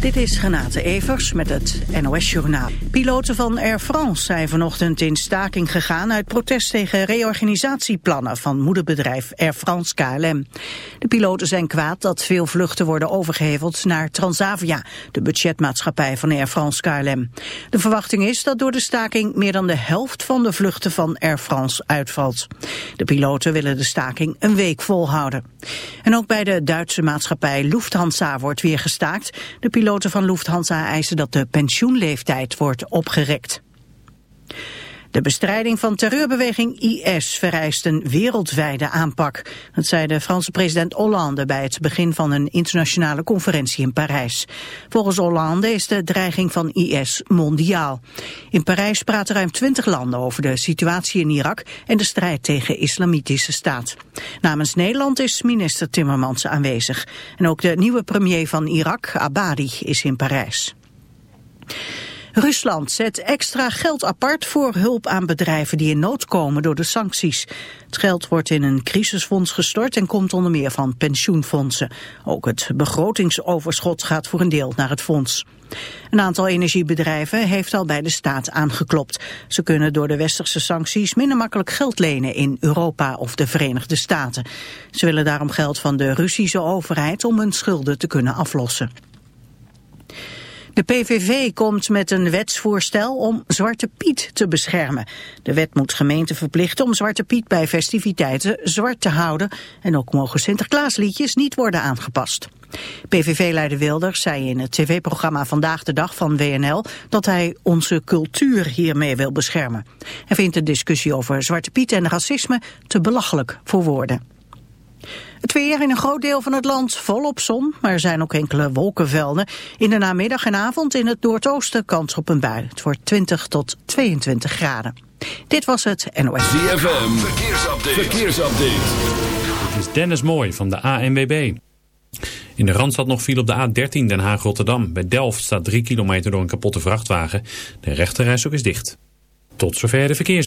Dit is Renate Evers met het NOS Journaal. Piloten van Air France zijn vanochtend in staking gegaan... uit protest tegen reorganisatieplannen van moederbedrijf Air France KLM. De piloten zijn kwaad dat veel vluchten worden overgeheveld naar Transavia... de budgetmaatschappij van Air France KLM. De verwachting is dat door de staking meer dan de helft van de vluchten van Air France uitvalt. De piloten willen de staking een week volhouden. En ook bij de Duitse maatschappij Lufthansa wordt weer gestaakt. De piloten van Lufthansa eisen dat de pensioenleeftijd wordt opgerekt. De bestrijding van terreurbeweging IS vereist een wereldwijde aanpak. Dat zei de Franse president Hollande bij het begin van een internationale conferentie in Parijs. Volgens Hollande is de dreiging van IS mondiaal. In Parijs praten ruim twintig landen over de situatie in Irak en de strijd tegen islamitische staat. Namens Nederland is minister Timmermans aanwezig. En ook de nieuwe premier van Irak, Abadi, is in Parijs. Rusland zet extra geld apart voor hulp aan bedrijven die in nood komen door de sancties. Het geld wordt in een crisisfonds gestort en komt onder meer van pensioenfondsen. Ook het begrotingsoverschot gaat voor een deel naar het fonds. Een aantal energiebedrijven heeft al bij de staat aangeklopt. Ze kunnen door de westerse sancties minder makkelijk geld lenen in Europa of de Verenigde Staten. Ze willen daarom geld van de Russische overheid om hun schulden te kunnen aflossen. De PVV komt met een wetsvoorstel om Zwarte Piet te beschermen. De wet moet gemeenten verplichten om Zwarte Piet bij festiviteiten zwart te houden. En ook mogen Sinterklaasliedjes niet worden aangepast. PVV-leider Wilders zei in het tv-programma Vandaag de Dag van WNL dat hij onze cultuur hiermee wil beschermen. Hij vindt de discussie over Zwarte Piet en racisme te belachelijk voor woorden. Het weer in een groot deel van het land volop zon, maar er zijn ook enkele wolkenvelden. In de namiddag en avond in het noordoosten kans op een bui. Het wordt 20 tot 22 graden. Dit was het NOS. ZFM, verkeersupdate. verkeersupdate. Dit is Dennis Mooi van de ANWB. In de Randstad nog viel op de A13 Den Haag-Rotterdam. Bij Delft staat 3 kilometer door een kapotte vrachtwagen. De rechterreis ook is dicht. Tot zover de verkeers.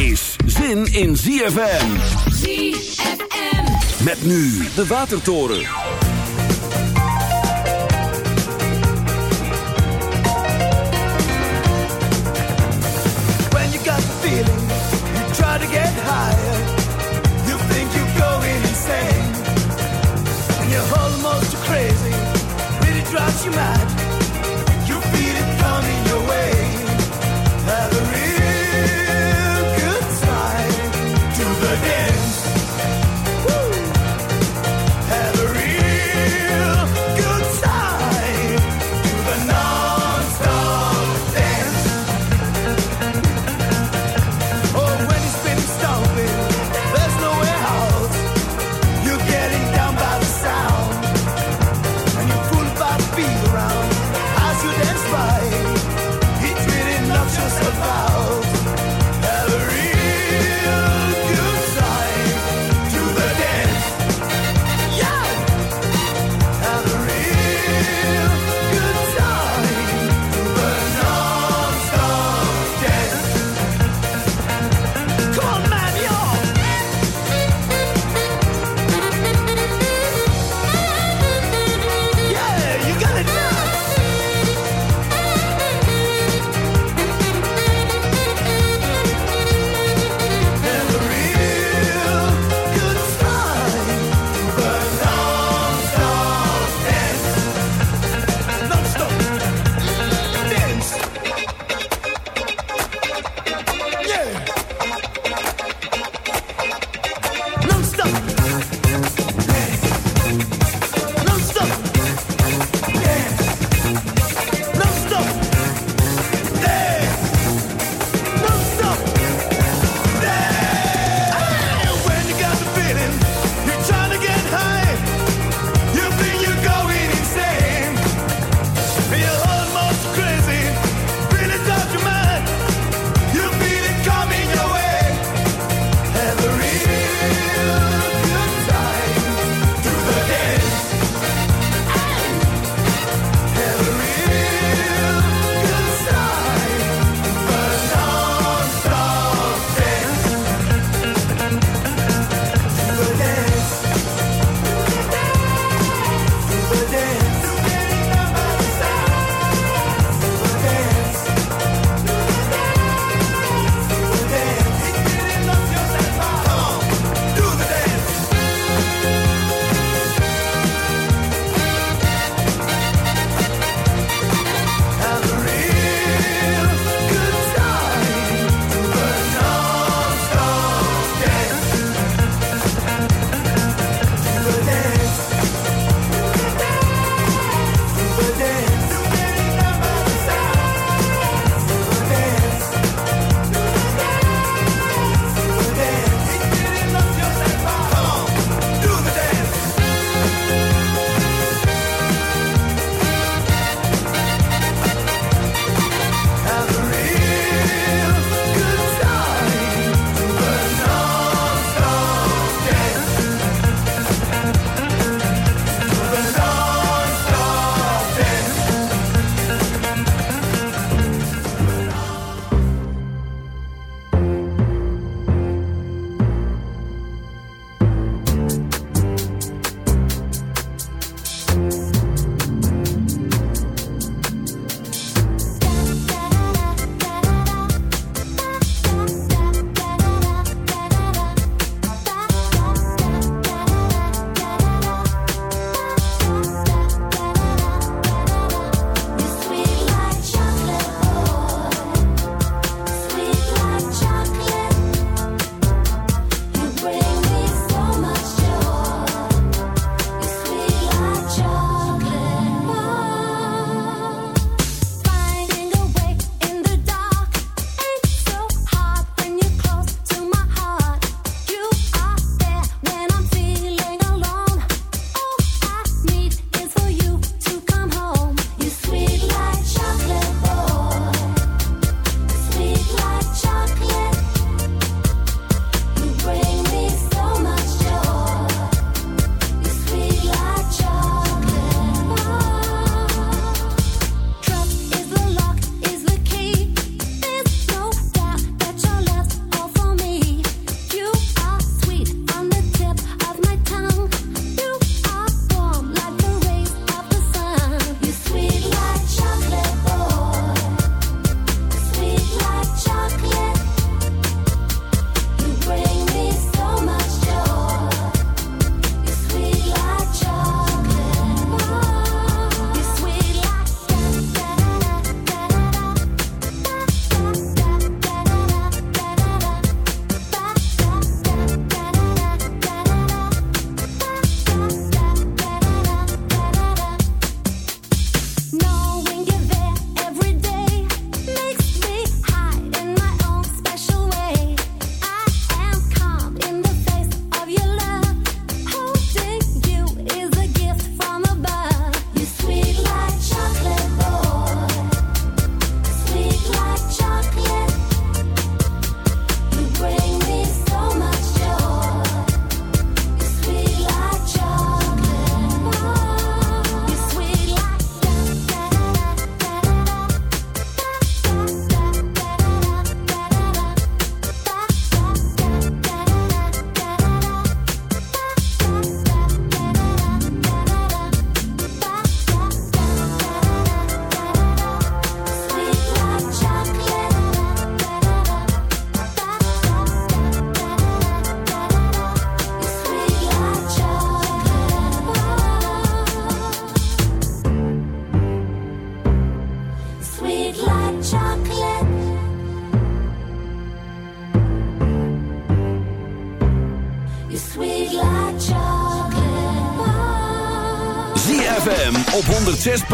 Is zin in ZFM. ZFM. Met nu de Watertoren. When you got the feeling, you try to get higher.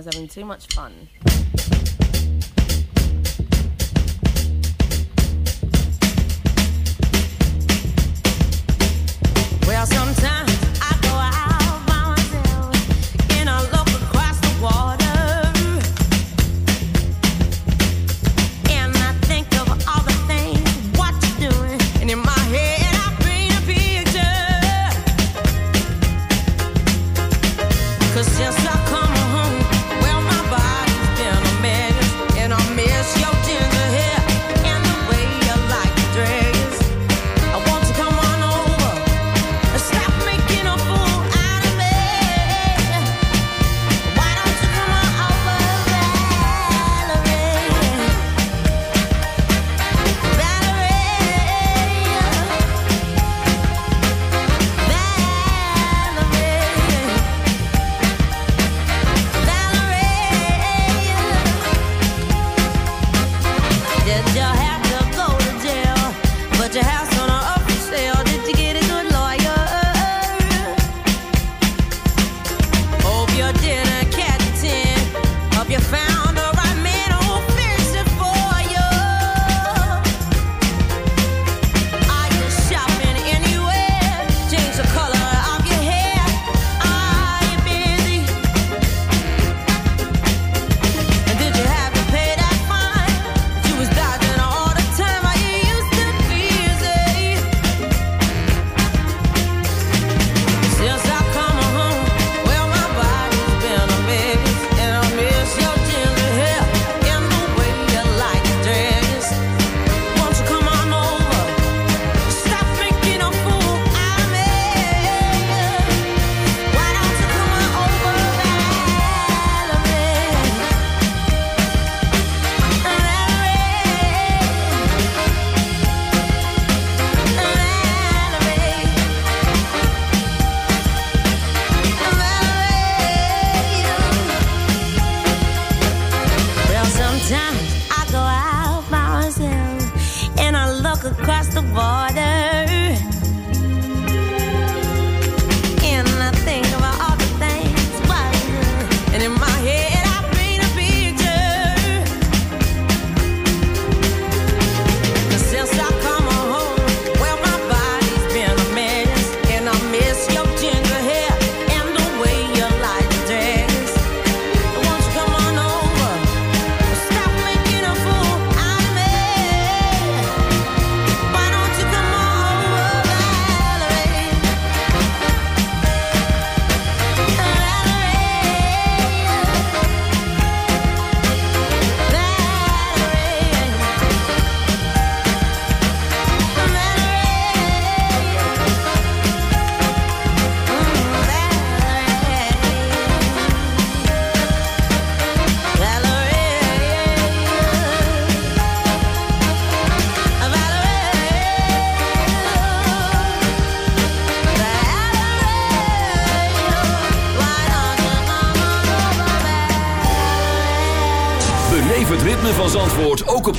Was having too much fun.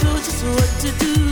Sure just what to do.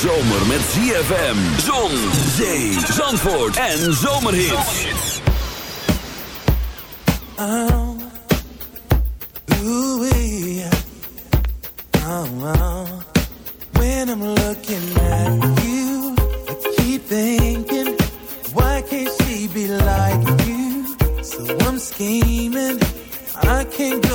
zomer met ZFM. Zon, zee, zandvoort en zomerhits. Oh, ooh, yeah. oh, oh. When I'm looking at you, I keep thinking, why can't she be like you? So I'm scheming, I can't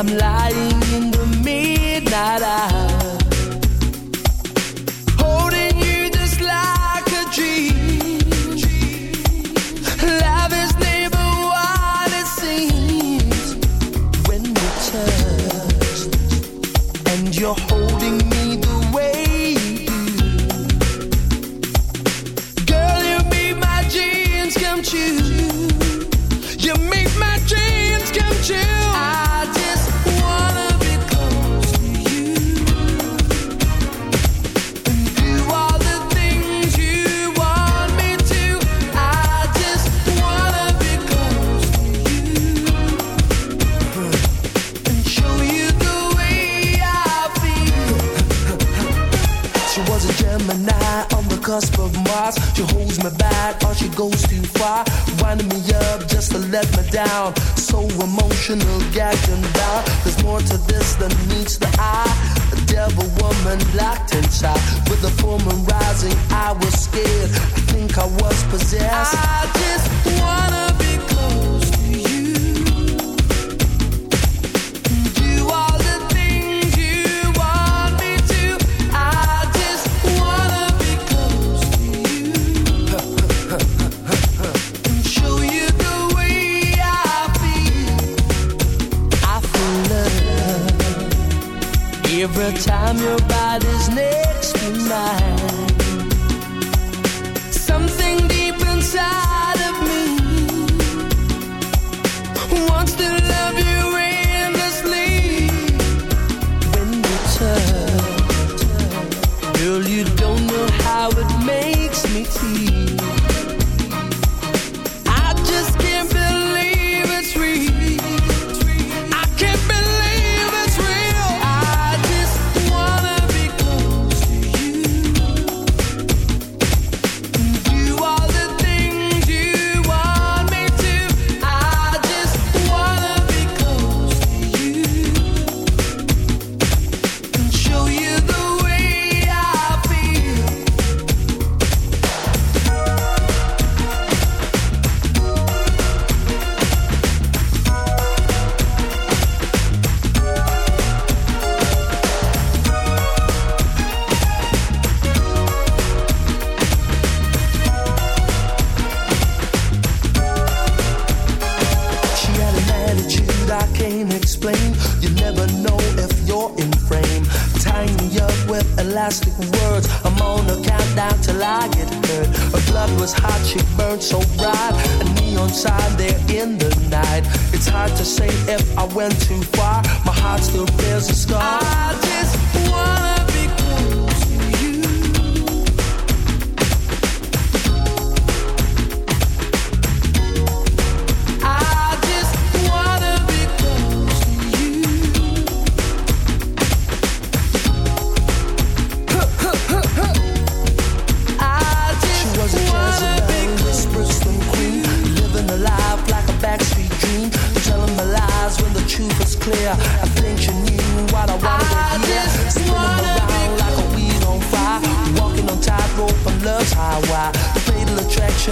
I'm lying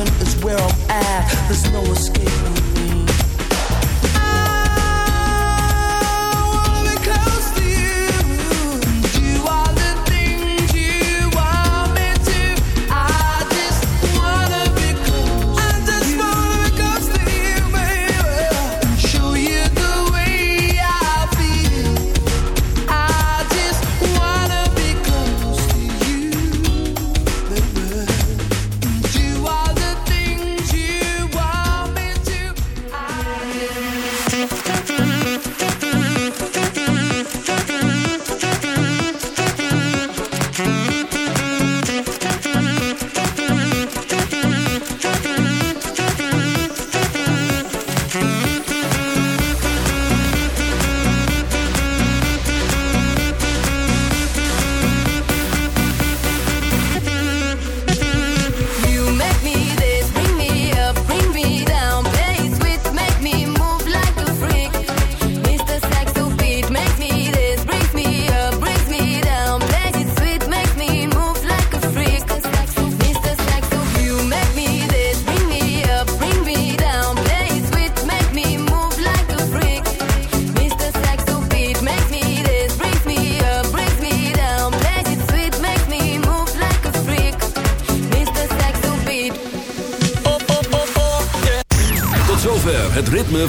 is where I'm at. There's no escaping.